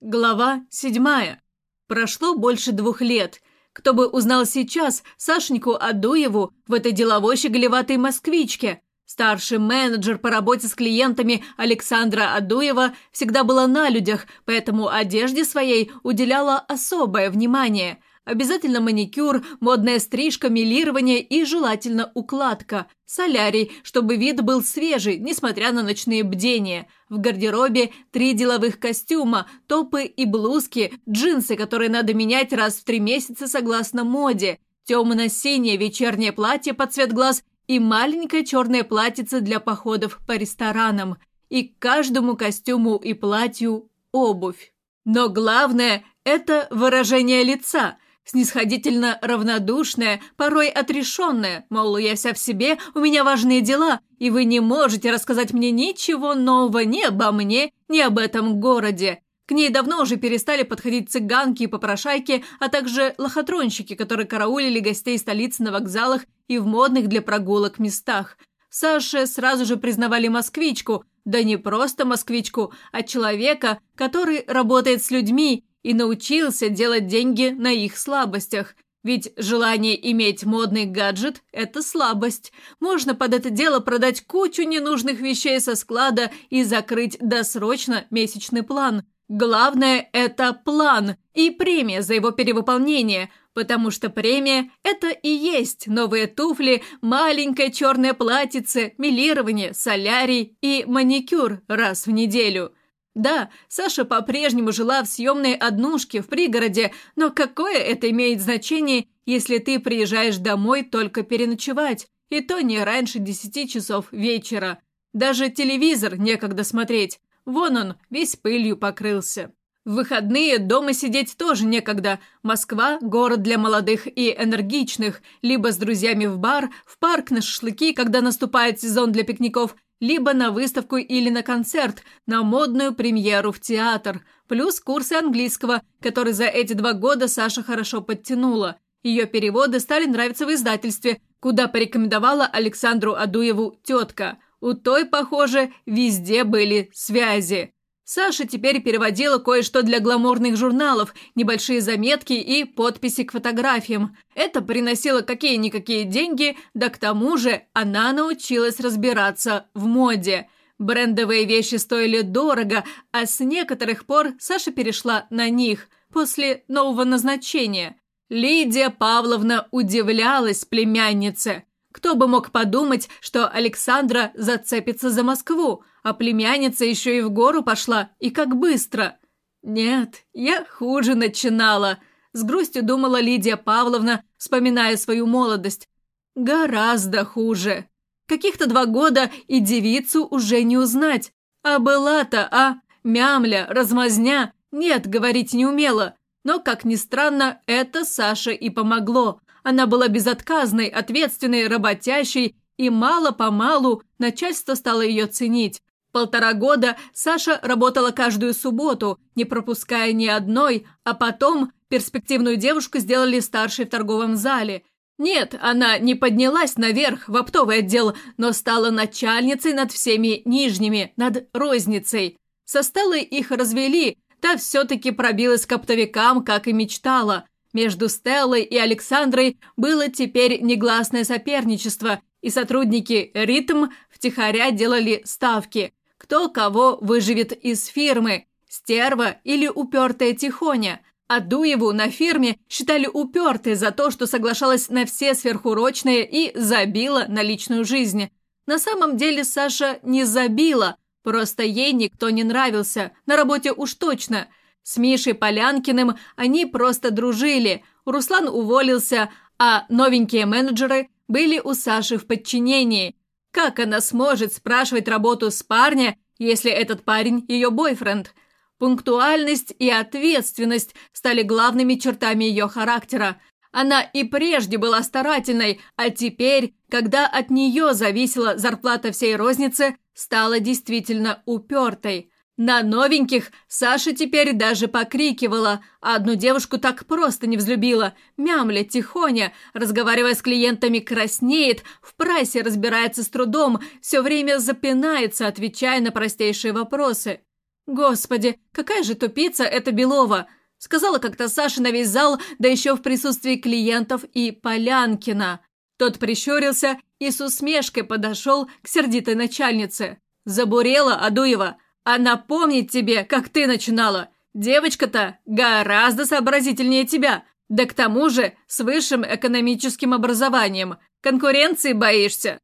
Глава седьмая. Прошло больше двух лет. Кто бы узнал сейчас Сашеньку Адуеву в этой деловой щеголеватой москвичке? Старший менеджер по работе с клиентами Александра Адуева всегда была на людях, поэтому одежде своей уделяла особое внимание – Обязательно маникюр, модная стрижка, милирование и желательно укладка. Солярий, чтобы вид был свежий, несмотря на ночные бдения. В гардеробе три деловых костюма, топы и блузки, джинсы, которые надо менять раз в три месяца согласно моде, темно-синее вечернее платье под цвет глаз и маленькое черное платьице для походов по ресторанам. И к каждому костюму и платью обувь. Но главное – это выражение лица – снисходительно равнодушная, порой отрешенная, мол, я вся в себе, у меня важные дела, и вы не можете рассказать мне ничего нового ни обо мне, ни об этом городе. К ней давно уже перестали подходить цыганки и попрошайки, а также лохотронщики, которые караулили гостей столицы на вокзалах и в модных для прогулок местах. Саше сразу же признавали москвичку, да не просто москвичку, а человека, который работает с людьми и научился делать деньги на их слабостях. Ведь желание иметь модный гаджет – это слабость. Можно под это дело продать кучу ненужных вещей со склада и закрыть досрочно месячный план. Главное – это план и премия за его перевыполнение, потому что премия – это и есть новые туфли, маленькое черное платьице, милирование, солярий и маникюр раз в неделю – да, Саша по-прежнему жила в съемной однушке в пригороде, но какое это имеет значение, если ты приезжаешь домой только переночевать, и то не раньше десяти часов вечера. Даже телевизор некогда смотреть, вон он, весь пылью покрылся. В выходные дома сидеть тоже некогда. Москва – город для молодых и энергичных. Либо с друзьями в бар, в парк на шашлыки, когда наступает сезон для пикников – либо на выставку или на концерт, на модную премьеру в театр, плюс курсы английского, который за эти два года Саша хорошо подтянула. Ее переводы стали нравиться в издательстве, куда порекомендовала Александру Адуеву тетка. У той, похоже, везде были связи. Саша теперь переводила кое-что для гламурных журналов, небольшие заметки и подписи к фотографиям. Это приносило какие-никакие деньги, да к тому же она научилась разбираться в моде. Брендовые вещи стоили дорого, а с некоторых пор Саша перешла на них после нового назначения. Лидия Павловна удивлялась племяннице. Кто бы мог подумать, что Александра зацепится за Москву, а племянница еще и в гору пошла, и как быстро. Нет, я хуже начинала, с грустью думала Лидия Павловна, вспоминая свою молодость. Гораздо хуже. Каких-то два года и девицу уже не узнать. А была-то, а, мямля, размазня, нет, говорить не умела. Но, как ни странно, это Саше и помогло. Она была безотказной, ответственной, работящей, и мало-помалу начальство стало ее ценить. Полтора года Саша работала каждую субботу, не пропуская ни одной, а потом перспективную девушку сделали старшей в торговом зале. Нет, она не поднялась наверх в оптовый отдел, но стала начальницей над всеми нижними, над розницей. Со Стеллой их развели, та все-таки пробилась к оптовикам, как и мечтала. Между Стеллой и Александрой было теперь негласное соперничество, и сотрудники «Ритм» втихаря делали ставки. Кто кого выживет из фирмы, стерва или упертая тихоня. А Дуеву на фирме считали упертой за то, что соглашалась на все сверхурочные и забила на личную жизнь. На самом деле Саша не забила, просто ей никто не нравился, на работе уж точно – с Мишей Полянкиным они просто дружили. Руслан уволился, а новенькие менеджеры были у Саши в подчинении. Как она сможет спрашивать работу с парня, если этот парень ее бойфренд? Пунктуальность и ответственность стали главными чертами ее характера. Она и прежде была старательной, а теперь, когда от нее зависела зарплата всей розницы, стала действительно упертой. На новеньких Саша теперь даже покрикивала, а одну девушку так просто не взлюбила. Мямля тихоня, разговаривая с клиентами, краснеет, в прайсе разбирается с трудом, все время запинается, отвечая на простейшие вопросы. Господи, какая же тупица эта Белова! Сказала как-то Саша на весь зал, да еще в присутствии клиентов и Полянкина. Тот прищурился и с усмешкой подошел к сердитой начальнице. «Забурела, Адуева! Она помнит тебе, как ты начинала! Девочка-то гораздо сообразительнее тебя, да к тому же с высшим экономическим образованием. Конкуренции боишься?»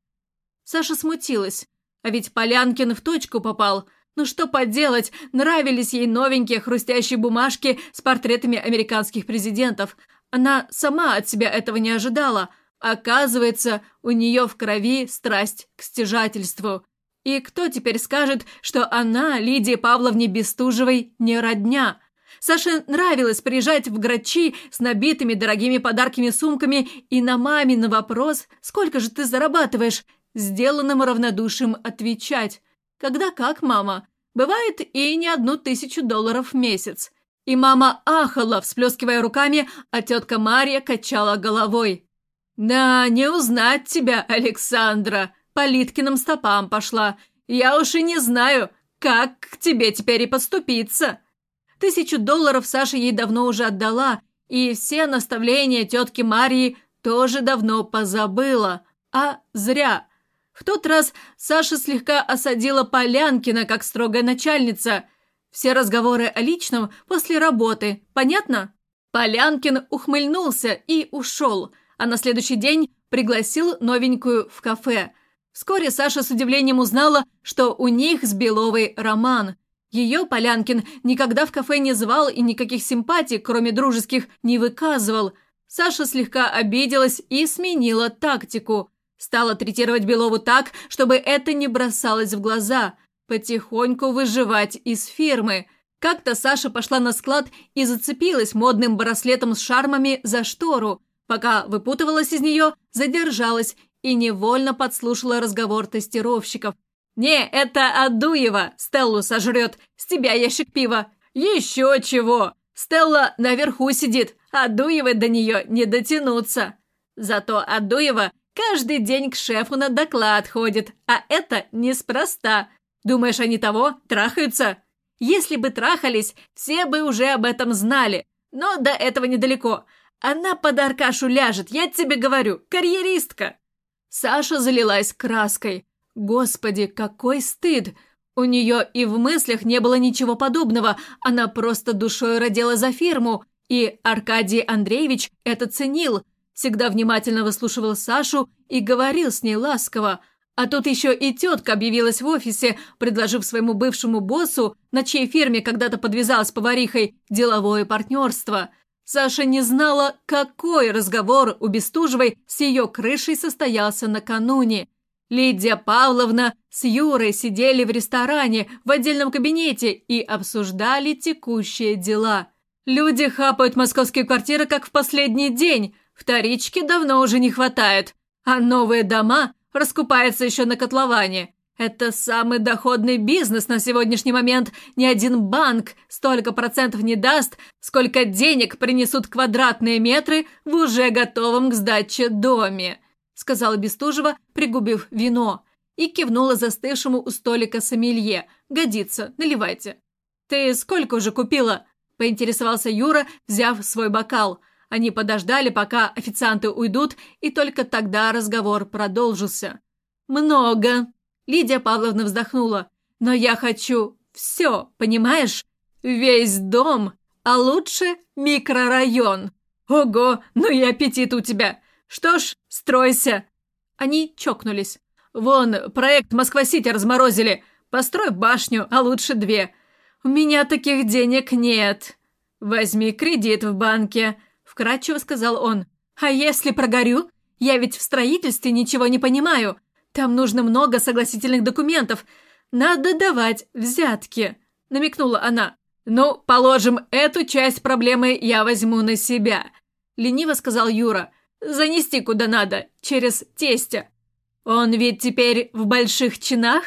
Саша смутилась. А ведь Полянкин в точку попал. Ну что поделать, нравились ей новенькие хрустящие бумажки с портретами американских президентов. Она сама от себя этого не ожидала. Оказывается, у нее в крови страсть к стяжательству. И кто теперь скажет, что она, Лидии Павловне Бестужевой, не родня? Саше нравилось приезжать в Грачи с набитыми дорогими подарками сумками и на мамин вопрос «Сколько же ты зарабатываешь?» сделанным равнодушием отвечать. Когда как, мама? Бывает и не одну тысячу долларов в месяц. И мама ахала, всплескивая руками, а тетка Мария качала головой. «Да, не узнать тебя, Александра. По Литкиным стопам пошла. Я уж и не знаю, как к тебе теперь и поступиться». Тысячу долларов Саша ей давно уже отдала, и все наставления тетки Марии тоже давно позабыла. А зря. В тот раз Саша слегка осадила Полянкина как строгая начальница. Все разговоры о личном после работы, понятно? Полянкин ухмыльнулся и ушел, а на следующий день пригласил новенькую в кафе. Вскоре Саша с удивлением узнала, что у них с Беловой роман. Ее Полянкин никогда в кафе не звал и никаких симпатий, кроме дружеских, не выказывал. Саша слегка обиделась и сменила тактику – Стала третировать Белову так, чтобы это не бросалось в глаза. Потихоньку выживать из фирмы. Как-то Саша пошла на склад и зацепилась модным браслетом с шармами за штору. Пока выпутывалась из нее, задержалась и невольно подслушала разговор тестировщиков. «Не, это Адуева! Стеллу сожрет! С тебя ящик пива! Еще чего! Стелла наверху сидит, а Адуевой до нее не дотянуться!» Зато Адуева Каждый день к шефу на доклад ходит, а это неспроста. Думаешь, они того трахаются? Если бы трахались, все бы уже об этом знали. Но до этого недалеко. Она под Аркашу ляжет, я тебе говорю, карьеристка. Саша залилась краской. Господи, какой стыд! У нее и в мыслях не было ничего подобного, она просто душой родила за фирму, и Аркадий Андреевич это ценил – всегда внимательно выслушивал Сашу и говорил с ней ласково. А тут еще и тетка объявилась в офисе, предложив своему бывшему боссу, на чьей фирме когда-то подвязалась поварихой, деловое партнерство. Саша не знала, какой разговор у Бестужевой с ее крышей состоялся накануне. Лидия Павловна с Юрой сидели в ресторане в отдельном кабинете и обсуждали текущие дела. Люди хапают московские квартиры, как в последний день – Вторички давно уже не хватает, а новые дома раскупаются еще на котловане. Это самый доходный бизнес на сегодняшний момент. Ни один банк столько процентов не даст, сколько денег принесут квадратные метры в уже готовом к сдаче доме», сказала Бестужева, пригубив вино, и кивнула застывшему у столика сомелье. «Годится, наливайте». «Ты сколько уже купила?» – поинтересовался Юра, взяв свой бокал – они подождали, пока официанты уйдут, и только тогда разговор продолжился. «Много!» Лидия Павловна вздохнула. «Но я хочу все, понимаешь? Весь дом, а лучше микрорайон. Ого, ну и аппетит у тебя! Что ж, стройся!» Они чокнулись. «Вон, проект Москва-Сити разморозили. Построй башню, а лучше две. У меня таких денег нет. Возьми кредит в банке вкратчиво сказал он. «А если прогорю? Я ведь в строительстве ничего не понимаю. Там нужно много согласительных документов. Надо давать взятки», — намекнула она. «Ну, положим, эту часть проблемы я возьму на себя», — лениво сказал Юра. «Занести куда надо, через тестя. Он ведь теперь в больших чинах?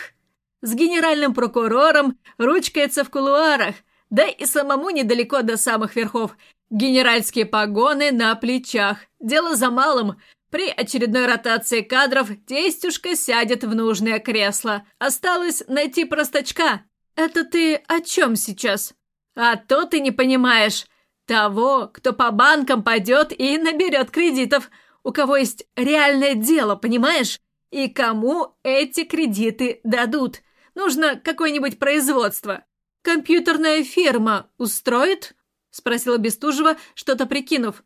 С генеральным прокурором ручкается в кулуарах, да и самому недалеко до самых верхов. Генеральские погоны на плечах. Дело за малым. При очередной ротации кадров тестюшка сядет в нужное кресло. Осталось найти простачка. «Это ты о чем сейчас?» «А то ты не понимаешь. Того, кто по банкам пойдет и наберет кредитов, у кого есть реальное дело, понимаешь? И кому эти кредиты дадут. Нужно какое-нибудь производство. Компьютерная фирма устроит?» Спросила Бестужева, что-то прикинув.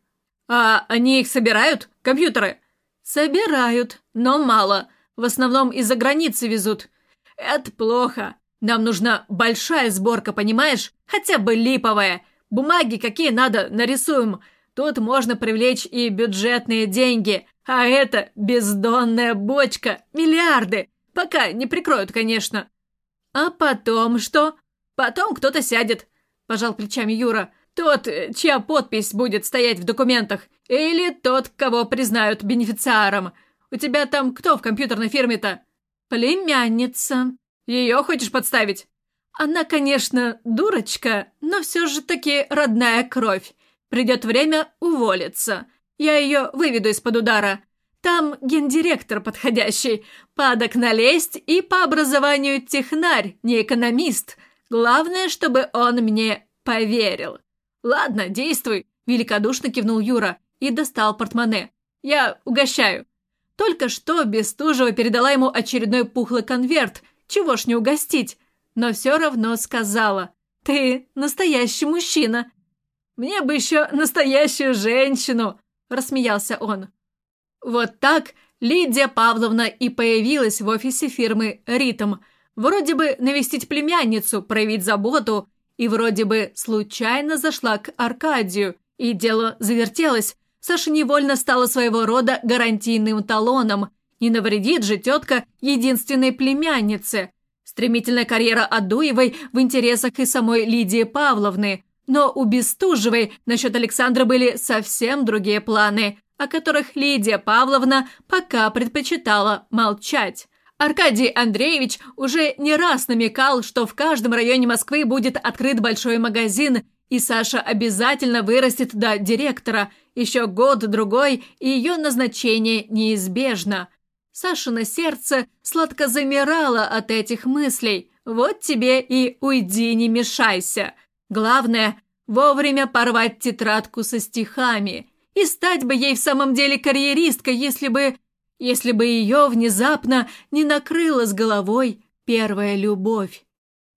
«А они их собирают, компьютеры?» «Собирают, но мало. В основном из-за границы везут». «Это плохо. Нам нужна большая сборка, понимаешь? Хотя бы липовая. Бумаги какие надо, нарисуем. Тут можно привлечь и бюджетные деньги. А это бездонная бочка. Миллиарды. Пока не прикроют, конечно». «А потом что?» «Потом кто-то сядет», – пожал плечами Юра. Тот, э, чья подпись будет стоять в документах. Или тот, кого признают бенефициаром. У тебя там кто в компьютерной фирме-то? Племянница. Ее хочешь подставить? Она, конечно, дурочка, но все же таки родная кровь. Придет время уволиться. Я ее выведу из-под удара. Там гендиректор подходящий. Падок налезть и по образованию технарь, не экономист. Главное, чтобы он мне поверил. «Ладно, действуй», – великодушно кивнул Юра и достал портмоне. «Я угощаю». Только что Бестужева передала ему очередной пухлый конверт. Чего ж не угостить? Но все равно сказала. «Ты настоящий мужчина». «Мне бы еще настоящую женщину», – рассмеялся он. Вот так Лидия Павловна и появилась в офисе фирмы «Ритм». Вроде бы навестить племянницу, проявить заботу, и вроде бы случайно зашла к Аркадию, и дело завертелось. Саша невольно стала своего рода гарантийным талоном. Не навредит же тетка единственной племяннице. Стремительная карьера Адуевой в интересах и самой Лидии Павловны. Но у Бестужевой насчет Александра были совсем другие планы, о которых Лидия Павловна пока предпочитала молчать. Аркадий Андреевич уже не раз намекал, что в каждом районе Москвы будет открыт большой магазин, и Саша обязательно вырастет до директора. Еще год-другой, и ее назначение неизбежно. Сашино сердце сладко замирало от этих мыслей. Вот тебе и уйди, не мешайся. Главное – вовремя порвать тетрадку со стихами. И стать бы ей в самом деле карьеристкой, если бы если бы ее внезапно не накрыла с головой первая любовь.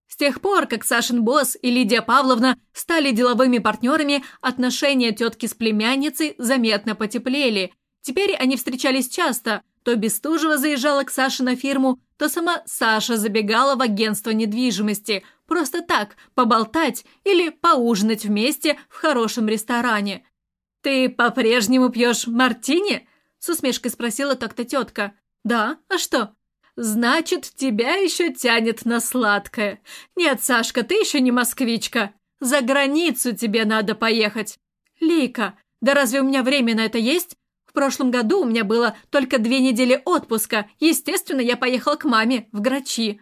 С тех пор, как Сашин босс и Лидия Павловна стали деловыми партнерами, отношения тетки с племянницей заметно потеплели. Теперь они встречались часто. То Бестужева заезжала к Саше на фирму, то сама Саша забегала в агентство недвижимости. Просто так, поболтать или поужинать вместе в хорошем ресторане. «Ты по-прежнему пьешь мартини?» С усмешкой спросила как-то тетка. «Да? А что?» «Значит, тебя еще тянет на сладкое. Нет, Сашка, ты еще не москвичка. За границу тебе надо поехать». «Лика, да разве у меня время на это есть? В прошлом году у меня было только две недели отпуска. Естественно, я поехал к маме в Грачи».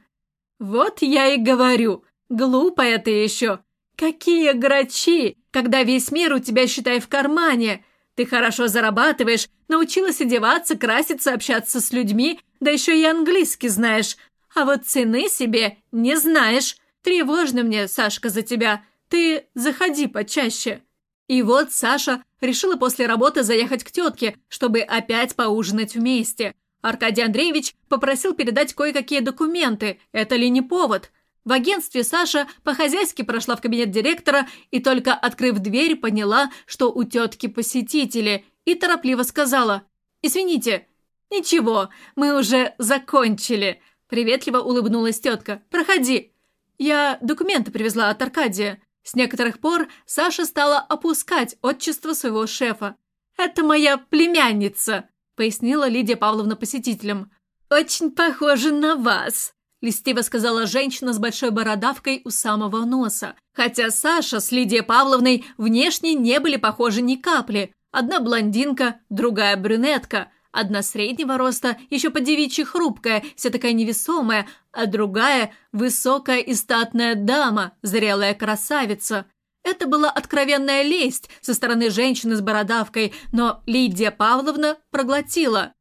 «Вот я и говорю. Глупая ты еще. Какие Грачи, когда весь мир у тебя, считай, в кармане. Ты хорошо зарабатываешь, научилась одеваться, краситься, общаться с людьми, да еще и английский знаешь. А вот цены себе не знаешь. Тревожно мне, Сашка, за тебя. Ты заходи почаще». И вот Саша решила после работы заехать к тетке, чтобы опять поужинать вместе. Аркадий Андреевич попросил передать кое-какие документы. Это ли не повод? В агентстве Саша по-хозяйски прошла в кабинет директора и только открыв дверь, поняла, что у тетки посетители, и торопливо сказала «Извините». «Ничего, мы уже закончили», – приветливо улыбнулась тетка. «Проходи». «Я документы привезла от Аркадия». С некоторых пор Саша стала опускать отчество своего шефа. «Это моя племянница», – пояснила Лидия Павловна посетителям. «Очень похожа на вас», льстиво сказала женщина с большой бородавкой у самого носа. Хотя Саша с Лидией Павловной внешне не были похожи ни капли. Одна блондинка, другая брюнетка. Одна среднего роста, еще по девичьи хрупкая, вся такая невесомая, а другая – высокая и статная дама, зрелая красавица. Это была откровенная лесть со стороны женщины с бородавкой, но Лидия Павловна проглотила.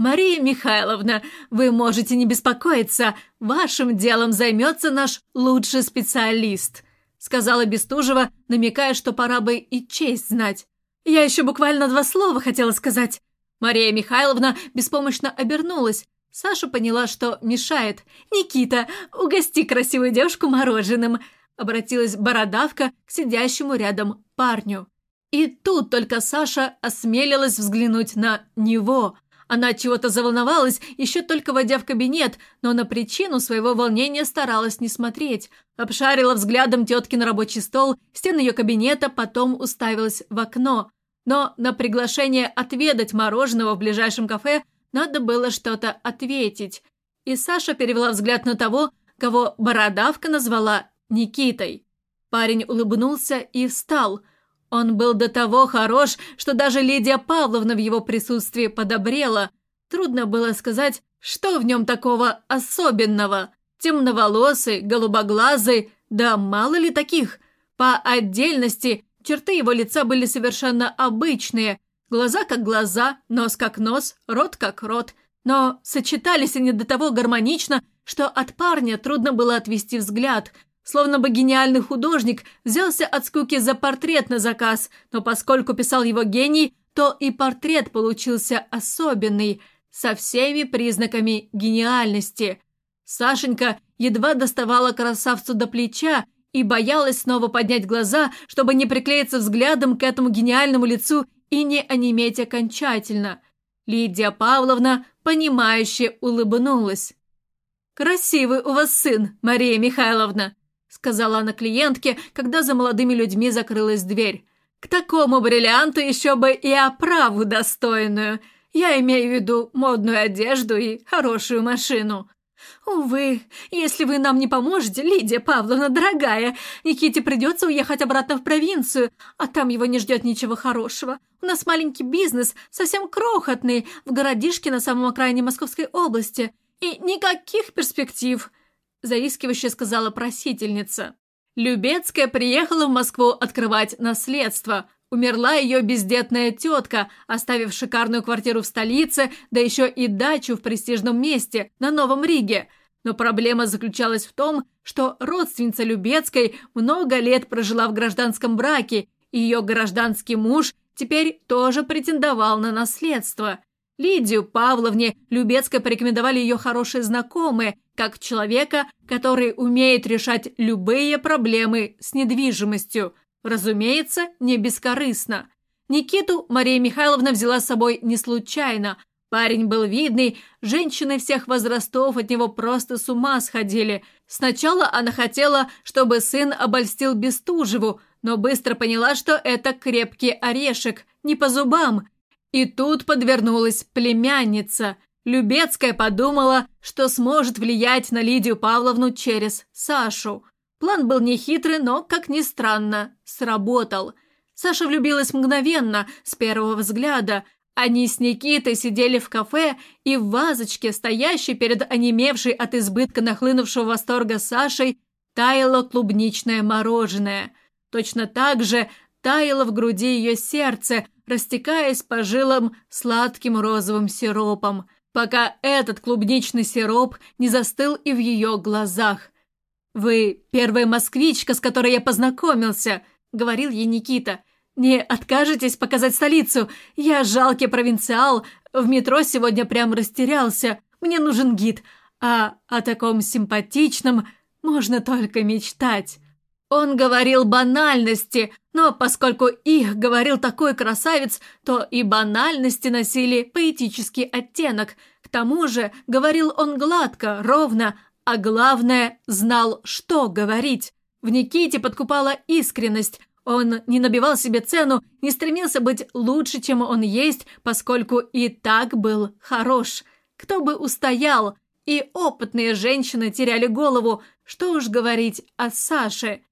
«Мария Михайловна, вы можете не беспокоиться, вашим делом займется наш лучший специалист», сказала Бестужева, намекая, что пора бы и честь знать. «Я еще буквально два слова хотела сказать». Мария Михайловна беспомощно обернулась. Саша поняла, что мешает. «Никита, угости красивую девушку мороженым», обратилась бородавка к сидящему рядом парню. И тут только Саша осмелилась взглянуть на него. Она чего-то заволновалась, еще только войдя в кабинет, но на причину своего волнения старалась не смотреть. Обшарила взглядом тетки на рабочий стол, стены ее кабинета, потом уставилась в окно. Но на приглашение отведать мороженого в ближайшем кафе надо было что-то ответить. И Саша перевела взгляд на того, кого бородавка назвала Никитой. Парень улыбнулся и встал. Он был до того хорош, что даже Лидия Павловна в его присутствии подобрела. Трудно было сказать, что в нем такого особенного. Темноволосый, голубоглазый, да мало ли таких. По отдельности черты его лица были совершенно обычные. Глаза как глаза, нос как нос, рот как рот. Но сочетались они до того гармонично, что от парня трудно было отвести взгляд – Словно бы гениальный художник взялся от скуки за портрет на заказ, но поскольку писал его гений, то и портрет получился особенный, со всеми признаками гениальности. Сашенька едва доставала красавцу до плеча и боялась снова поднять глаза, чтобы не приклеиться взглядом к этому гениальному лицу и не онеметь окончательно. Лидия Павловна, понимающе улыбнулась. «Красивый у вас сын, Мария Михайловна», сказала она клиентке, когда за молодыми людьми закрылась дверь. «К такому бриллианту еще бы и оправу достойную. Я имею в виду модную одежду и хорошую машину». «Увы, если вы нам не поможете, Лидия Павловна, дорогая, Никите придется уехать обратно в провинцию, а там его не ждет ничего хорошего. У нас маленький бизнес, совсем крохотный, в городишке на самом окраине Московской области, и никаких перспектив заискивающе сказала просительница. Любецкая приехала в Москву открывать наследство. Умерла ее бездетная тетка, оставив шикарную квартиру в столице, да еще и дачу в престижном месте, на Новом Риге. Но проблема заключалась в том, что родственница Любецкой много лет прожила в гражданском браке, и ее гражданский муж теперь тоже претендовал на наследство. Лидию Павловне Любецкой порекомендовали ее хорошие знакомые, как человека, который умеет решать любые проблемы с недвижимостью. Разумеется, не бескорыстно. Никиту Мария Михайловна взяла с собой не случайно. Парень был видный, женщины всех возрастов от него просто с ума сходили. Сначала она хотела, чтобы сын обольстил Бестужеву, но быстро поняла, что это крепкий орешек, не по зубам – и тут подвернулась племянница. Любецкая подумала, что сможет влиять на Лидию Павловну через Сашу. План был нехитрый, но, как ни странно, сработал. Саша влюбилась мгновенно, с первого взгляда. Они с Никитой сидели в кафе, и в вазочке, стоящей перед онемевшей от избытка нахлынувшего восторга Сашей, таяло клубничное мороженое. Точно так же таяло в груди ее сердце, растекаясь по жилам сладким розовым сиропом, пока этот клубничный сироп не застыл и в ее глазах. «Вы первая москвичка, с которой я познакомился», — говорил ей Никита. «Не откажетесь показать столицу? Я жалкий провинциал, в метро сегодня прям растерялся. Мне нужен гид, а о таком симпатичном можно только мечтать». Он говорил банальности, но поскольку их говорил такой красавец, то и банальности носили поэтический оттенок. К тому же говорил он гладко, ровно, а главное, знал, что говорить. В Никите подкупала искренность. Он не набивал себе цену, не стремился быть лучше, чем он есть, поскольку и так был хорош. Кто бы устоял? И опытные женщины теряли голову, что уж говорить о Саше.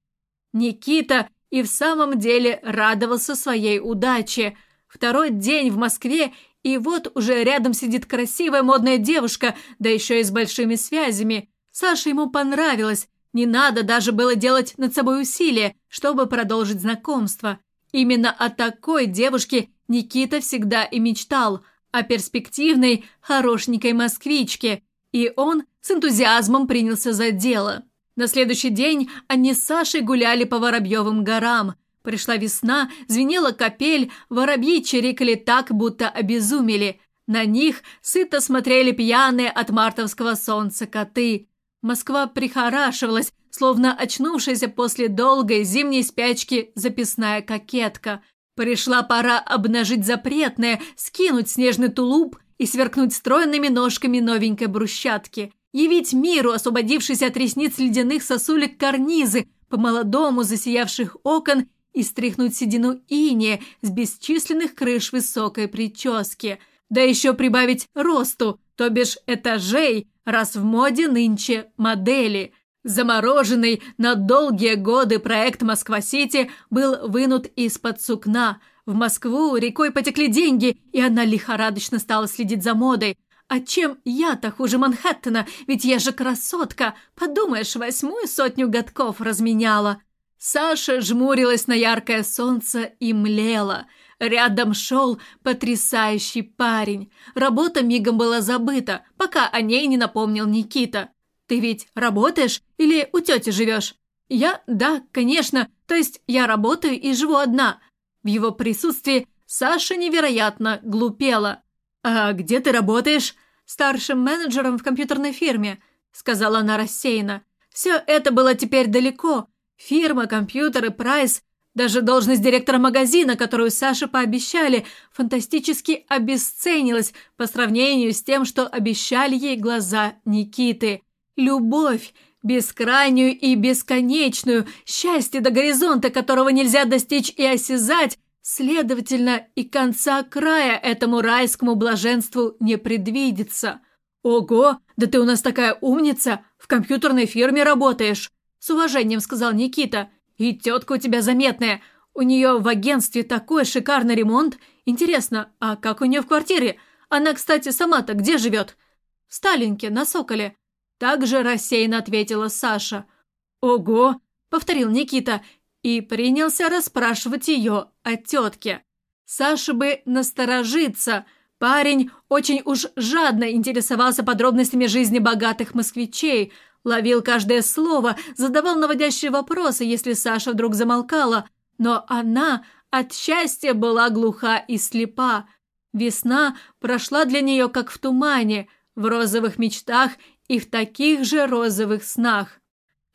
Никита и в самом деле радовался своей удаче. Второй день в Москве, и вот уже рядом сидит красивая модная девушка, да еще и с большими связями. Саше ему понравилось. Не надо даже было делать над собой усилия, чтобы продолжить знакомство. Именно о такой девушке Никита всегда и мечтал. о перспективной, хорошенькой москвичке, и он с энтузиазмом принялся за дело. На следующий день они с Сашей гуляли по Воробьевым горам. Пришла весна, звенела капель, воробьи чирикали так, будто обезумели. На них сыто смотрели пьяные от мартовского солнца коты. Москва прихорашивалась, словно очнувшаяся после долгой зимней спячки записная кокетка. Пришла пора обнажить запретное, скинуть снежный тулуп и сверкнуть стройными ножками новенькой брусчатки. Явить миру, освободившись от ресниц ледяных сосулек карнизы, по-молодому засиявших окон и стряхнуть седину иния с бесчисленных крыш высокой прически. Да еще прибавить росту, то бишь этажей, раз в моде нынче модели. Замороженный на долгие годы проект «Москва-Сити» был вынут из-под сукна. В Москву рекой потекли деньги, и она лихорадочно стала следить за модой. А чем я-то хуже Манхэттена, ведь я же красотка, подумаешь, восьмую сотню годков разменяла. Саша жмурилась на яркое солнце и млела. Рядом шел потрясающий парень. Работа мигом была забыта, пока о ней не напомнил Никита. Ты ведь работаешь или у тети живешь? Я, да, конечно, то есть я работаю и живу одна. В его присутствии Саша невероятно глупела. «А где ты работаешь?» «Старшим менеджером в компьютерной фирме», — сказала она рассеянно. «Все это было теперь далеко. Фирма, компьютеры, прайс, даже должность директора магазина, которую Саше пообещали, фантастически обесценилась по сравнению с тем, что обещали ей глаза Никиты. Любовь, бескрайнюю и бесконечную, счастье до горизонта, которого нельзя достичь и осязать, следовательно, и конца края этому райскому блаженству не предвидится. «Ого, да ты у нас такая умница, в компьютерной фирме работаешь», с уважением сказал Никита. «И тетка у тебя заметная, у нее в агентстве такой шикарный ремонт. Интересно, а как у нее в квартире? Она, кстати, сама-то где живет?» «В Сталинке, на Соколе. Также рассеянно ответила Саша. «Ого!» – повторил Никита и принялся расспрашивать ее о тетке. Саша бы насторожиться. Парень очень уж жадно интересовался подробностями жизни богатых москвичей, ловил каждое слово, задавал наводящие вопросы, если Саша вдруг замолкала. Но она от счастья была глуха и слепа. Весна прошла для нее как в тумане, в розовых мечтах и в таких же розовых снах.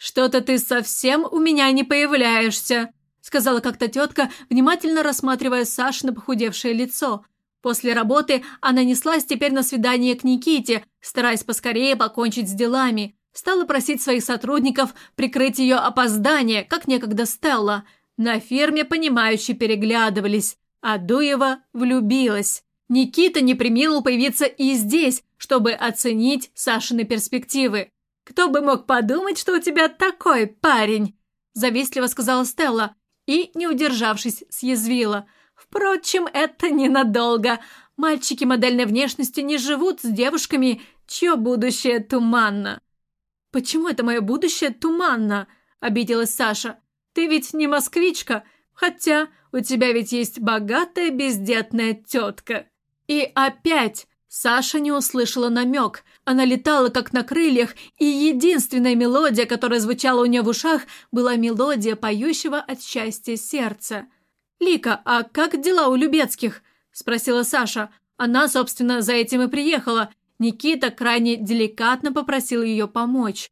«Что-то ты совсем у меня не появляешься», сказала как-то тетка, внимательно рассматривая Саши на похудевшее лицо. После работы она неслась теперь на свидание к Никите, стараясь поскорее покончить с делами. Стала просить своих сотрудников прикрыть ее опоздание, как некогда Стелла. На ферме понимающе переглядывались, а Дуева влюбилась. Никита не приминул появиться и здесь, чтобы оценить Сашины перспективы. «Кто бы мог подумать, что у тебя такой парень?» Завистливо сказала Стелла и, не удержавшись, съязвила. «Впрочем, это ненадолго. Мальчики модельной внешности не живут с девушками, чье будущее туманно». «Почему это мое будущее туманно?» – обиделась Саша. «Ты ведь не москвичка, хотя у тебя ведь есть богатая бездетная тетка». И опять Саша не услышала намек. Она летала как на крыльях, и единственная мелодия, которая звучала у нее в ушах, была мелодия поющего от счастья сердца. «Лика, а как дела у Любецких?» – спросила Саша. Она, собственно, за этим и приехала. Никита крайне деликатно попросил ее помочь.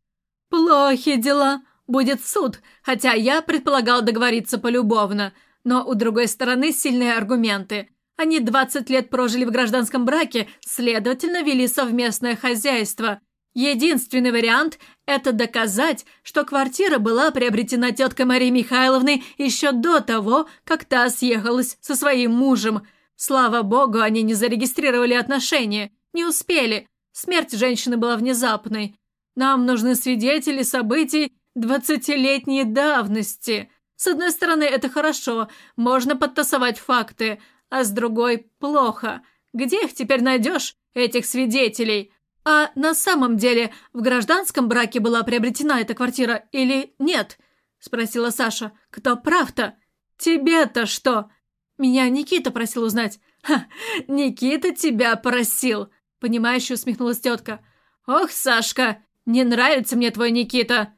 «Плохи дела. Будет суд, хотя я предполагал договориться полюбовно. Но у другой стороны сильные аргументы. Они 20 лет прожили в гражданском браке, следовательно, вели совместное хозяйство. Единственный вариант – это доказать, что квартира была приобретена теткой Марии Михайловной еще до того, как та съехалась со своим мужем. Слава богу, они не зарегистрировали отношения, не успели. Смерть женщины была внезапной. Нам нужны свидетели событий двадцатилетней давности. С одной стороны, это хорошо, можно подтасовать факты – а с другой – плохо. Где их теперь найдешь, этих свидетелей? А на самом деле в гражданском браке была приобретена эта квартира или нет? Спросила Саша. Кто прав-то? Тебе-то что? Меня Никита просил узнать. Ха, Никита тебя просил, понимающе усмехнулась тетка. Ох, Сашка, не нравится мне твой Никита.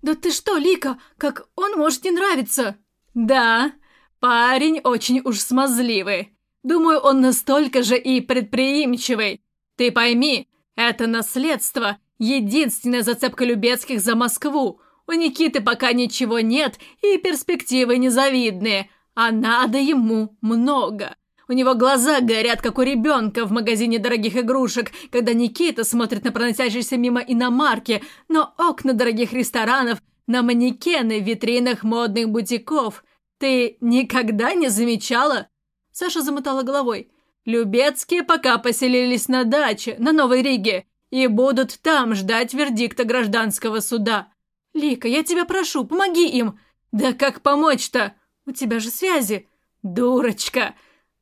Да ты что, Лика, как он может не нравиться? Да, парень очень уж смазливый. Думаю, он настолько же и предприимчивый. Ты пойми, это наследство – единственная зацепка Любецких за Москву. У Никиты пока ничего нет и перспективы незавидные, а надо ему много. У него глаза горят, как у ребенка в магазине дорогих игрушек, когда Никита смотрит на проносящиеся мимо иномарки, но окна дорогих ресторанов, на манекены в витринах модных бутиков. Ты никогда не замечала? Саша замотала головой. Любецкие пока поселились на даче, на Новой Риге, и будут там ждать вердикта гражданского суда. Лика, я тебя прошу, помоги им. Да как помочь-то? У тебя же связи. Дурочка,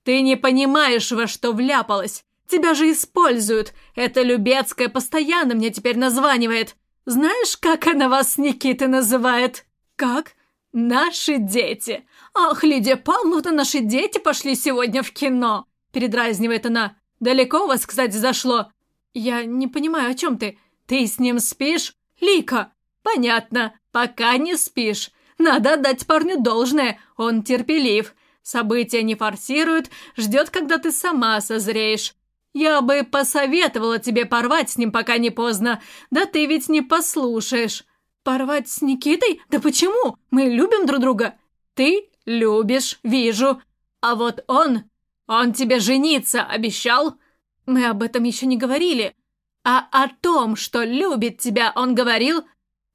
ты не понимаешь, во что вляпалась. Тебя же используют. Эта Любецкая постоянно мне теперь названивает. Знаешь, как она вас с Никитой называет? Как? Наши дети. Ах, Лидия Павловна, наши дети пошли сегодня в кино. Передразнивает она. «Далеко у вас, кстати, зашло?» «Я не понимаю, о чем ты? Ты с ним спишь? Лика!» «Понятно. Пока не спишь. Надо отдать парню должное. Он терпелив. События не форсирует, ждет, когда ты сама созреешь. Я бы посоветовала тебе порвать с ним, пока не поздно. Да ты ведь не послушаешь». «Порвать с Никитой? Да почему? Мы любим друг друга». «Ты любишь, вижу. А вот он «Он тебе жениться обещал?» «Мы об этом еще не говорили. А о том, что любит тебя, он говорил?»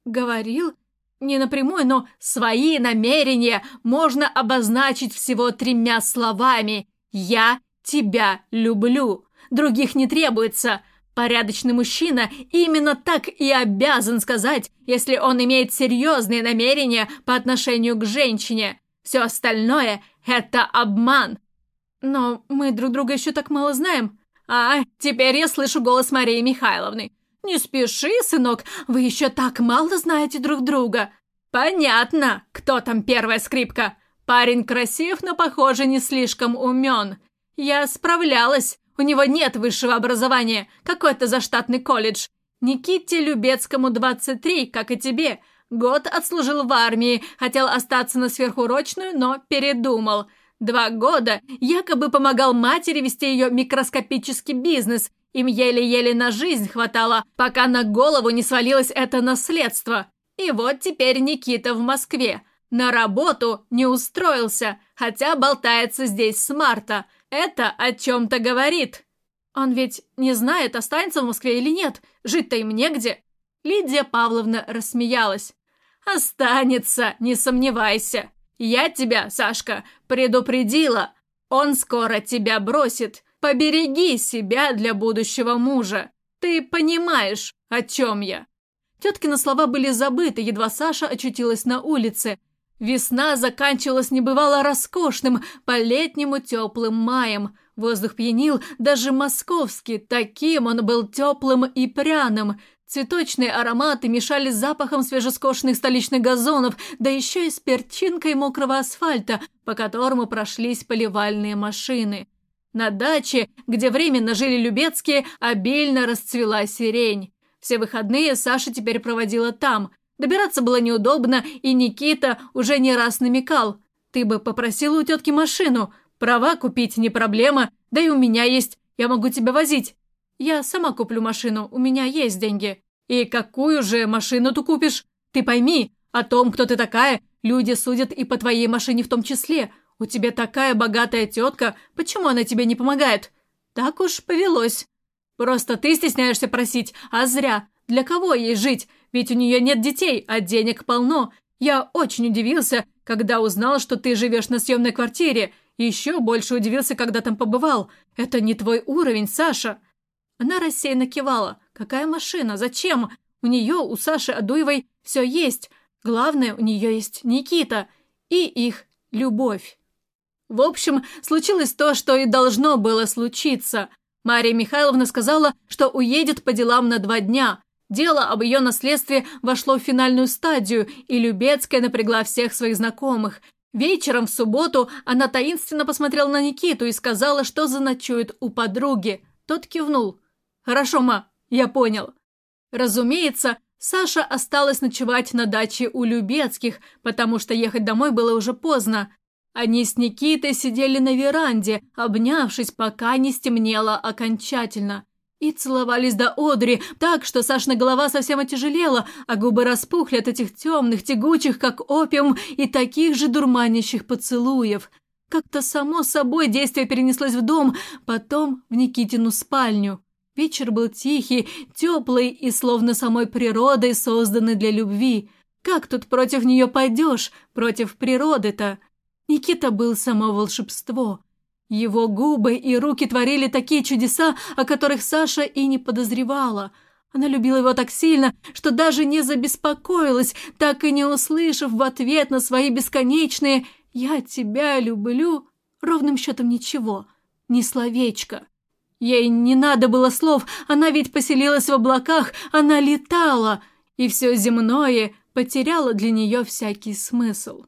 «Говорил?» Не напрямую, но свои намерения можно обозначить всего тремя словами. «Я тебя люблю». Других не требуется. Порядочный мужчина именно так и обязан сказать, если он имеет серьезные намерения по отношению к женщине. Все остальное – это обман. Но мы друг друга еще так мало знаем. А, теперь я слышу голос Марии Михайловны. Не спеши, сынок, вы еще так мало знаете друг друга. Понятно, кто там первая скрипка. Парень красив, но, похоже, не слишком умен. Я справлялась. У него нет высшего образования. Какой-то заштатный колледж. Никите Любецкому 23, как и тебе. Год отслужил в армии, хотел остаться на сверхурочную, но передумал – Два года якобы помогал матери вести ее микроскопический бизнес. Им еле-еле на жизнь хватало, пока на голову не свалилось это наследство. И вот теперь Никита в Москве. На работу не устроился, хотя болтается здесь с марта. Это о чем-то говорит. Он ведь не знает, останется в Москве или нет. Жить-то им негде. Лидия Павловна рассмеялась. «Останется, не сомневайся. «Я тебя, Сашка, предупредила. Он скоро тебя бросит. Побереги себя для будущего мужа. Ты понимаешь, о чем я?» Теткины слова были забыты, едва Саша очутилась на улице. Весна заканчивалась небывало роскошным, по-летнему теплым маем. Воздух пьянил, даже московский, таким он был теплым и пряным – Цветочные ароматы мешали с запахом свежескошенных столичных газонов, да еще и с перчинкой мокрого асфальта, по которому прошлись поливальные машины. На даче, где временно жили Любецкие, обильно расцвела сирень. Все выходные Саша теперь проводила там. Добираться было неудобно, и Никита уже не раз намекал. «Ты бы попросила у тетки машину. Права купить не проблема, да и у меня есть. Я могу тебя возить. Я сама куплю машину, у меня есть деньги. И какую же машину ты купишь? Ты пойми, о том, кто ты такая, люди судят и по твоей машине в том числе. У тебя такая богатая тетка, почему она тебе не помогает? Так уж повелось. Просто ты стесняешься просить, а зря. Для кого ей жить? Ведь у нее нет детей, а денег полно. Я очень удивился, когда узнал, что ты живешь на съемной квартире. Еще больше удивился, когда там побывал. Это не твой уровень, Саша. Она рассеянно кивала. «Какая машина? Зачем? У нее, у Саши Адуевой, все есть. Главное, у нее есть Никита и их любовь». В общем, случилось то, что и должно было случиться. Мария Михайловна сказала, что уедет по делам на два дня. Дело об ее наследстве вошло в финальную стадию, и Любецкая напрягла всех своих знакомых. Вечером в субботу она таинственно посмотрела на Никиту и сказала, что заночует у подруги. Тот кивнул. «Хорошо, ма, я понял». Разумеется, Саша осталась ночевать на даче у Любецких, потому что ехать домой было уже поздно. Они с Никитой сидели на веранде, обнявшись, пока не стемнело окончательно. И целовались до одри, так что Сашна голова совсем отяжелела, а губы распухли от этих темных, тягучих, как опиум, и таких же дурманящих поцелуев. Как-то само собой действие перенеслось в дом, потом в Никитину спальню. Вечер был тихий, теплый и словно самой природой созданный для любви. Как тут против нее пойдешь, против природы-то? Никита был само волшебство. Его губы и руки творили такие чудеса, о которых Саша и не подозревала. Она любила его так сильно, что даже не забеспокоилась, так и не услышав в ответ на свои бесконечные «я тебя люблю» ровным счетом ничего, ни словечко. Ей не надо было слов, она ведь поселилась в облаках, она летала, и все земное потеряло для нее всякий смысл.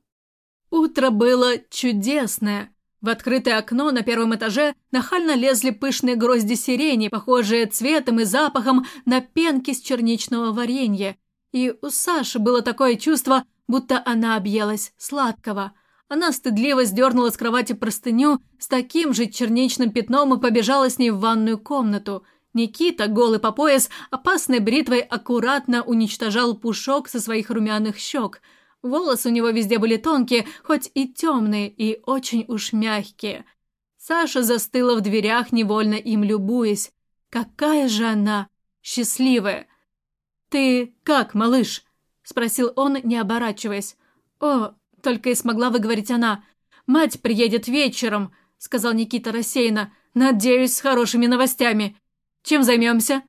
Утро было чудесное. В открытое окно на первом этаже нахально лезли пышные грозди сирени, похожие цветом и запахом на пенки с черничного варенья. И у Саши было такое чувство, будто она объелась сладкого. Она стыдливо сдернула с кровати простыню с таким же черничным пятном и побежала с ней в ванную комнату. Никита, голый по пояс, опасной бритвой аккуратно уничтожал пушок со своих румяных щек – Волосы у него везде были тонкие, хоть и темные, и очень уж мягкие. Саша застыла в дверях, невольно им любуясь. Какая же она счастливая! «Ты как, малыш?» – спросил он, не оборачиваясь. «О, только и смогла выговорить она. Мать приедет вечером», – сказал Никита рассеянно. «Надеюсь, с хорошими новостями. Чем займемся?»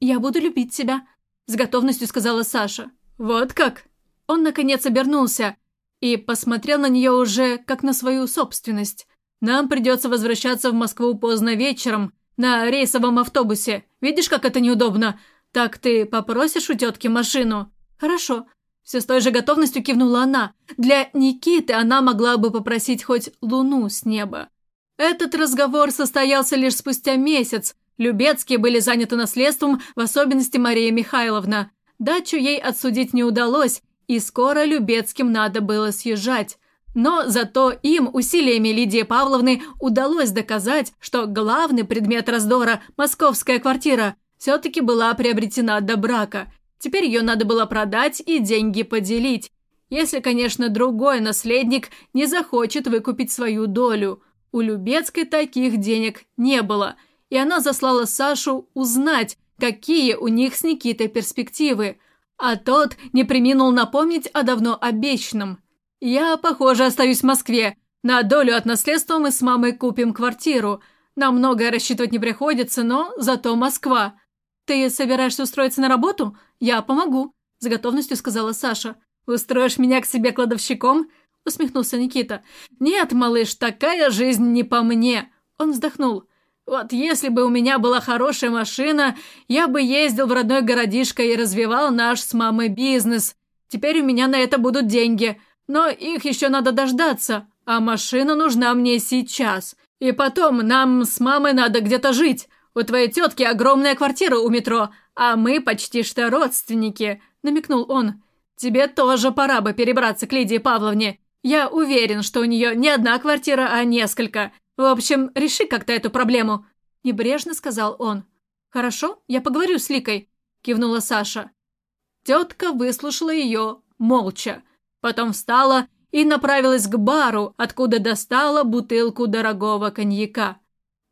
«Я буду любить тебя», – с готовностью сказала Саша. «Вот как?» Он, наконец, обернулся и посмотрел на нее уже как на свою собственность. «Нам придется возвращаться в Москву поздно вечером на рейсовом автобусе. Видишь, как это неудобно? Так ты попросишь у тетки машину?» «Хорошо». Все с той же готовностью кивнула она. Для Никиты она могла бы попросить хоть луну с неба. Этот разговор состоялся лишь спустя месяц. Любецкие были заняты наследством, в особенности Мария Михайловна. Дачу ей отсудить не удалось, и скоро Любецким надо было съезжать. Но зато им усилиями Лидии Павловны удалось доказать, что главный предмет раздора, московская квартира, все-таки была приобретена до брака. Теперь ее надо было продать и деньги поделить. Если, конечно, другой наследник не захочет выкупить свою долю. У Любецкой таких денег не было, и она заслала Сашу узнать, какие у них с Никитой перспективы – а тот не приминул напомнить о давно обещанном. «Я, похоже, остаюсь в Москве. На долю от наследства мы с мамой купим квартиру. На многое рассчитывать не приходится, но зато Москва. Ты собираешься устроиться на работу? Я помогу», – с готовностью сказала Саша. «Устроишь меня к себе кладовщиком?» – усмехнулся Никита. «Нет, малыш, такая жизнь не по мне». Он вздохнул. Вот если бы у меня была хорошая машина, я бы ездил в родной городишко и развивал наш с мамой бизнес. Теперь у меня на это будут деньги, но их еще надо дождаться, а машина нужна мне сейчас. И потом, нам с мамой надо где-то жить. У твоей тетки огромная квартира у метро, а мы почти что родственники», – намекнул он. «Тебе тоже пора бы перебраться к Лидии Павловне. Я уверен, что у нее не одна квартира, а несколько. «В общем, реши как-то эту проблему», – небрежно сказал он. «Хорошо, я поговорю с Ликой», – кивнула Саша. Тетка выслушала ее молча, потом встала и направилась к бару, откуда достала бутылку дорогого коньяка.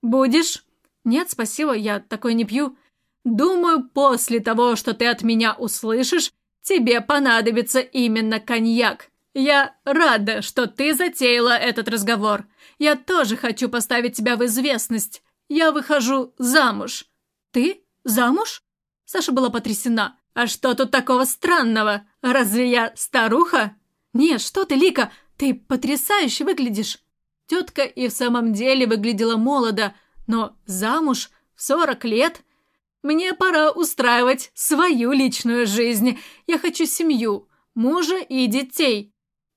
«Будешь?» «Нет, спасибо, я такой не пью». «Думаю, после того, что ты от меня услышишь, тебе понадобится именно коньяк. Я рада, что ты затеяла этот разговор. Я тоже хочу поставить тебя в известность. Я выхожу замуж». «Ты? Замуж?» Саша была потрясена. «А что тут такого странного? Разве я старуха?» «Нет, что ты, Лика, ты потрясающе выглядишь». Тетка и в самом деле выглядела молодо, но замуж в сорок лет? Мне пора устраивать свою личную жизнь. Я хочу семью, мужа и детей.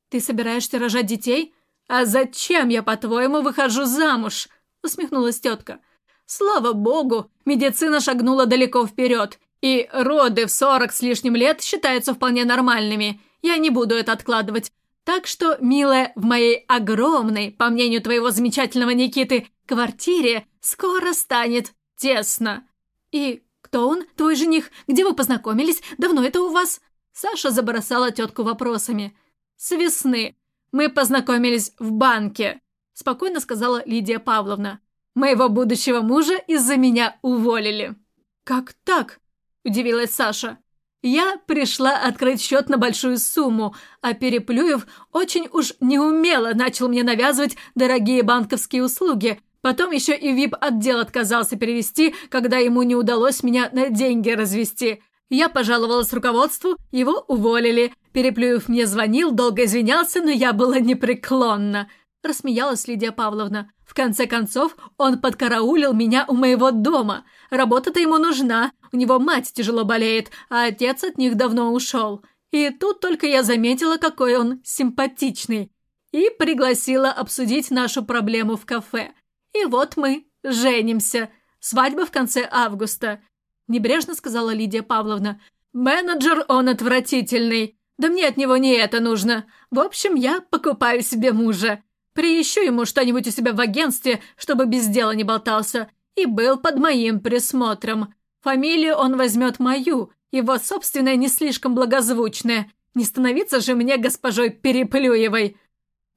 Ты собираешься рожать детей? А зачем я, по-твоему, выхожу замуж? Усмехнулась тетка. Слава богу, медицина шагнула далеко вперед, и роды в сорок с лишним лет считаются вполне нормальными. Я не буду это откладывать. Так что, милая, в моей огромной, по мнению твоего замечательного Никиты, квартире скоро станет тесно. И кто он, твой жених? Где вы познакомились? Давно это у вас? Саша забросала тетку вопросами. С весны. Мы познакомились в банке, спокойно сказала Лидия Павловна. Моего будущего мужа из-за меня уволили. Как так? Удивилась Саша. Я пришла открыть счет на большую сумму, а Переплюев очень уж неумело начал мне навязывать дорогие банковские услуги. Потом еще и ВИП-отдел отказался перевести, когда ему не удалось меня на деньги развести. Я пожаловалась руководству, его уволили. Переплюев мне звонил, долго извинялся, но я была непреклонна. Рассмеялась Лидия Павловна. В конце концов, он подкараулил меня у моего дома. Работа-то ему нужна. У него мать тяжело болеет, а отец от них давно ушел. И тут только я заметила, какой он симпатичный. И пригласила обсудить нашу проблему в кафе. И вот мы женимся. Свадьба в конце августа. Небрежно сказала Лидия Павловна. Менеджер он отвратительный. Да мне от него не это нужно. В общем, я покупаю себе мужа. Приищу ему что-нибудь у себя в агентстве, чтобы без дела не болтался. И был под моим присмотром. Фамилию он возьмет мою, его собственная не слишком благозвучная. Не становиться же мне госпожой Переплюевой.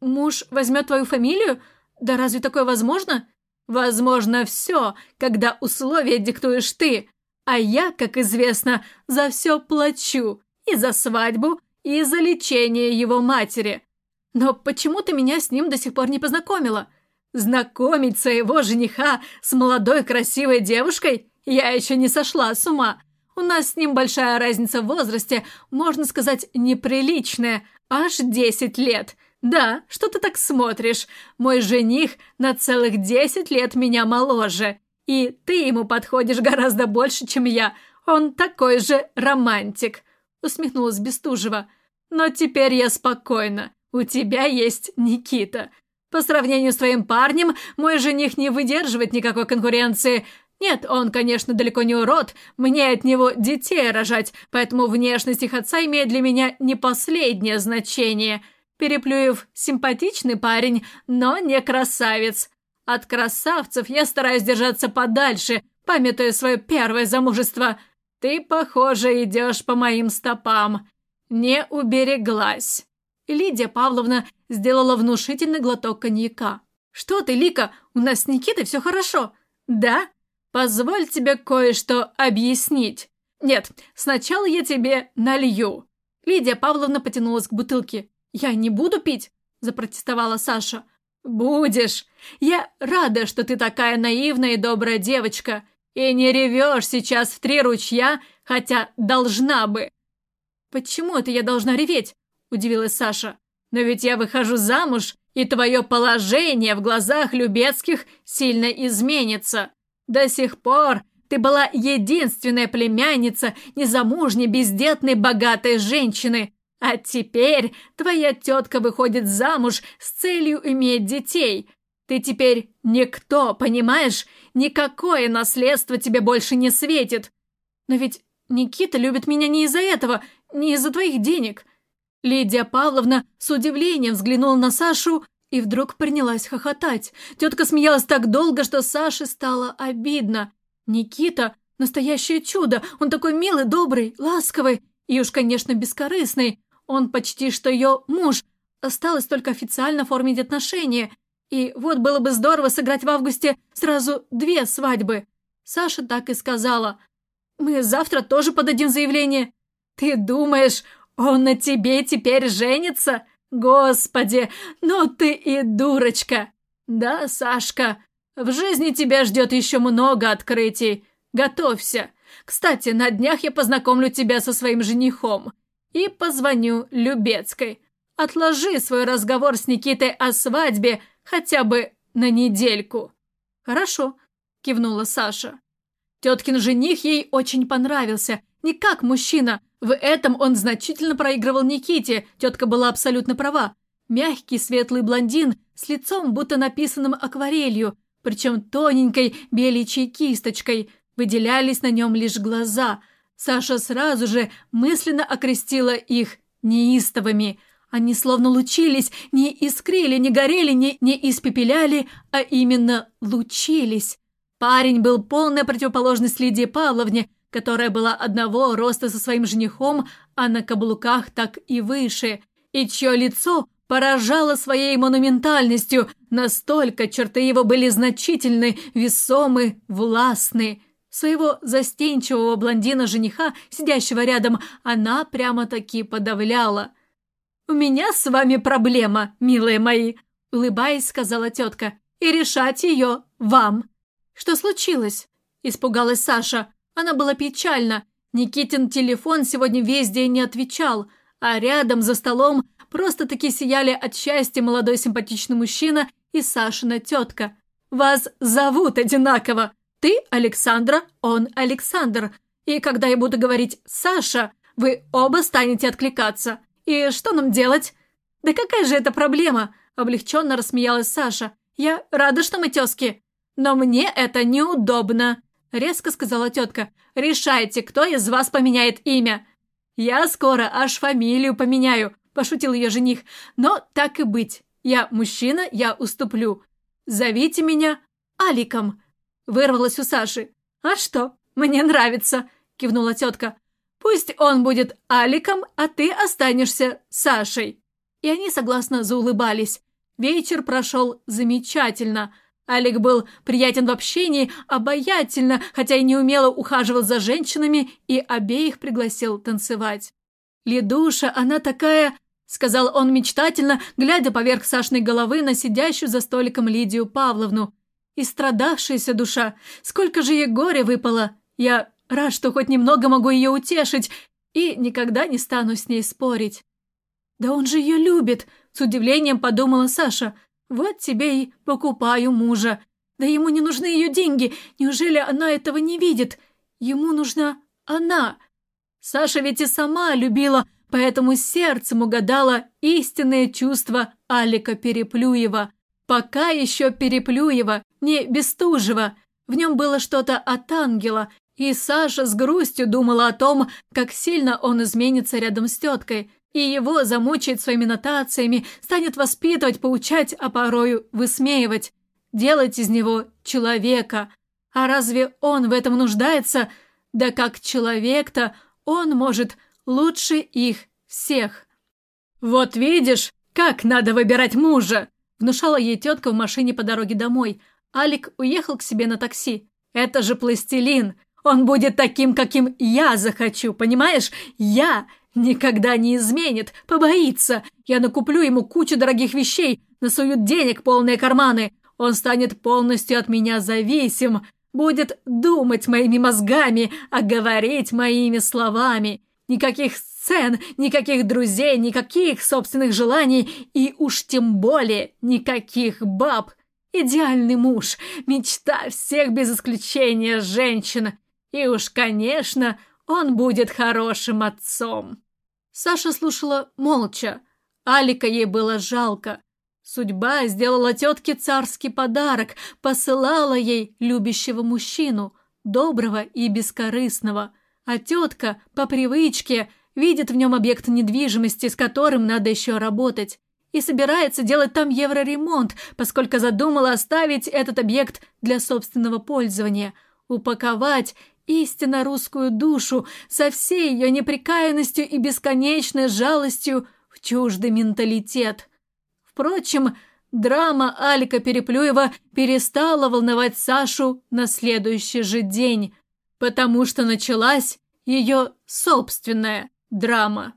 Муж возьмет твою фамилию? Да разве такое возможно? Возможно все, когда условия диктуешь ты. А я, как известно, за все плачу. И за свадьбу, и за лечение его матери. Но почему ты меня с ним до сих пор не познакомила? Знакомить своего жениха с молодой красивой девушкой? Я еще не сошла с ума. У нас с ним большая разница в возрасте, можно сказать, неприличная, аж десять лет. Да, что ты так смотришь? Мой жених на целых десять лет меня моложе. И ты ему подходишь гораздо больше, чем я. Он такой же романтик», — усмехнулась Бестужева. «Но теперь я спокойна. У тебя есть Никита. По сравнению с твоим парнем, мой жених не выдерживает никакой конкуренции. Нет, он, конечно, далеко не урод, мне от него детей рожать, поэтому внешность их отца имеет для меня не последнее значение. Переплюев симпатичный парень, но не красавец. От красавцев я стараюсь держаться подальше, памятуя свое первое замужество. Ты, похоже, идешь по моим стопам. Не убереглась. Лидия Павловна сделала внушительный глоток коньяка. «Что ты, Лика, у нас с Никитой все хорошо?» «Да? Позволь тебе кое-что объяснить. Нет, сначала я тебе налью». Лидия Павловна потянулась к бутылке. «Я не буду пить», – запротестовала Саша. «Будешь. Я рада, что ты такая наивная и добрая девочка, и не ревешь сейчас в три ручья, хотя должна бы». «Почему это я должна реветь?» удивилась Саша. «Но ведь я выхожу замуж, и твое положение в глазах Любецких сильно изменится. До сих пор ты была единственная племянница незамужней, бездетной, богатой женщины. А теперь твоя тетка выходит замуж с целью иметь детей. Ты теперь никто, понимаешь? Никакое наследство тебе больше не светит. Но ведь Никита любит меня не из-за этого, не из-за твоих денег. Лидия Павловна с удивлением взглянула на Сашу и вдруг принялась хохотать. Тетка смеялась так долго, что Саше стало обидно. Никита – настоящее чудо. Он такой милый, добрый, ласковый и уж, конечно, бескорыстный. Он почти что ее муж. Осталось только официально оформить отношения. И вот было бы здорово сыграть в августе сразу две свадьбы. Саша так и сказала. «Мы завтра тоже подадим заявление». «Ты думаешь, «Он на тебе теперь женится? Господи, ну ты и дурочка!» «Да, Сашка, в жизни тебя ждет еще много открытий. Готовься. Кстати, на днях я познакомлю тебя со своим женихом. И позвоню Любецкой. Отложи свой разговор с Никитой о свадьбе хотя бы на недельку». «Хорошо», — кивнула Саша. Теткин жених ей очень понравился. Не как мужчина, в этом он значительно проигрывал Никите, тетка была абсолютно права. Мягкий светлый блондин с лицом, будто написанным акварелью, причем тоненькой беличьей кисточкой. Выделялись на нем лишь глаза. Саша сразу же мысленно окрестила их неистовыми. Они словно лучились, не искрили, не горели, не, не испепеляли, а именно лучились. Парень был полная противоположность Лидии Павловне, которая была одного роста со своим женихом, а на каблуках так и выше, и чье лицо поражало своей монументальностью, настолько черты его были значительны, весомы, властны. Своего застенчивого блондина-жениха, сидящего рядом, она прямо-таки подавляла. «У меня с вами проблема, милые мои», — улыбаясь, сказала тетка, «и решать ее вам». «Что случилось?» – испугалась Саша. Она была печальна. Никитин телефон сегодня весь день не отвечал, а рядом за столом просто-таки сияли от счастья молодой симпатичный мужчина и Сашина тетка. «Вас зовут одинаково. Ты Александра, он Александр. И когда я буду говорить «Саша», вы оба станете откликаться. И что нам делать?» «Да какая же это проблема?» – облегченно рассмеялась Саша. «Я рада, что мы тезки. «Но мне это неудобно», — резко сказала тетка. «Решайте, кто из вас поменяет имя». «Я скоро аж фамилию поменяю», — пошутил ее жених. «Но так и быть. Я мужчина, я уступлю. Зовите меня Аликом», — вырвалась у Саши. «А что? Мне нравится», — кивнула тетка. «Пусть он будет Аликом, а ты останешься Сашей». И они согласно заулыбались. Вечер прошел замечательно. Алик был приятен в общении, обаятельно, хотя и не умело ухаживал за женщинами и обеих пригласил танцевать. «Ледуша, она такая...» — сказал он мечтательно, глядя поверх Сашной головы на сидящую за столиком Лидию Павловну. «И страдавшаяся душа! Сколько же ей горя выпало! Я рад, что хоть немного могу ее утешить и никогда не стану с ней спорить». «Да он же ее любит!» — с удивлением подумала Саша — вот тебе и покупаю мужа. Да ему не нужны ее деньги. Неужели она этого не видит? Ему нужна она. Саша ведь и сама любила, поэтому сердцем угадала истинное чувство Алика Переплюева. Пока еще Переплюева, не Бестужева. В нем было что-то от ангела, и Саша с грустью думала о том, как сильно он изменится рядом с теткой и его замучает своими нотациями, станет воспитывать, поучать, а порою высмеивать, делать из него человека. А разве он в этом нуждается? Да как человек-то он может лучше их всех. «Вот видишь, как надо выбирать мужа!» внушала ей тетка в машине по дороге домой. Алик уехал к себе на такси. «Это же пластилин! Он будет таким, каким я захочу, понимаешь? Я Никогда не изменит, побоится. Я накуплю ему кучу дорогих вещей, насуют денег полные карманы. Он станет полностью от меня зависим, будет думать моими мозгами, а говорить моими словами. Никаких сцен, никаких друзей, никаких собственных желаний и уж тем более никаких баб. Идеальный муж, мечта всех без исключения женщин. И уж, конечно, он будет хорошим отцом. Саша слушала молча. Алика ей было жалко. Судьба сделала тетке царский подарок, посылала ей любящего мужчину, доброго и бескорыстного. А тетка, по привычке, видит в нем объект недвижимости, с которым надо еще работать. И собирается делать там евроремонт, поскольку задумала оставить этот объект для собственного пользования, упаковать истинно русскую душу со всей ее неприкаянностью и бесконечной жалостью в чуждый менталитет. Впрочем, драма Алика Переплюева перестала волновать Сашу на следующий же день, потому что началась ее собственная драма.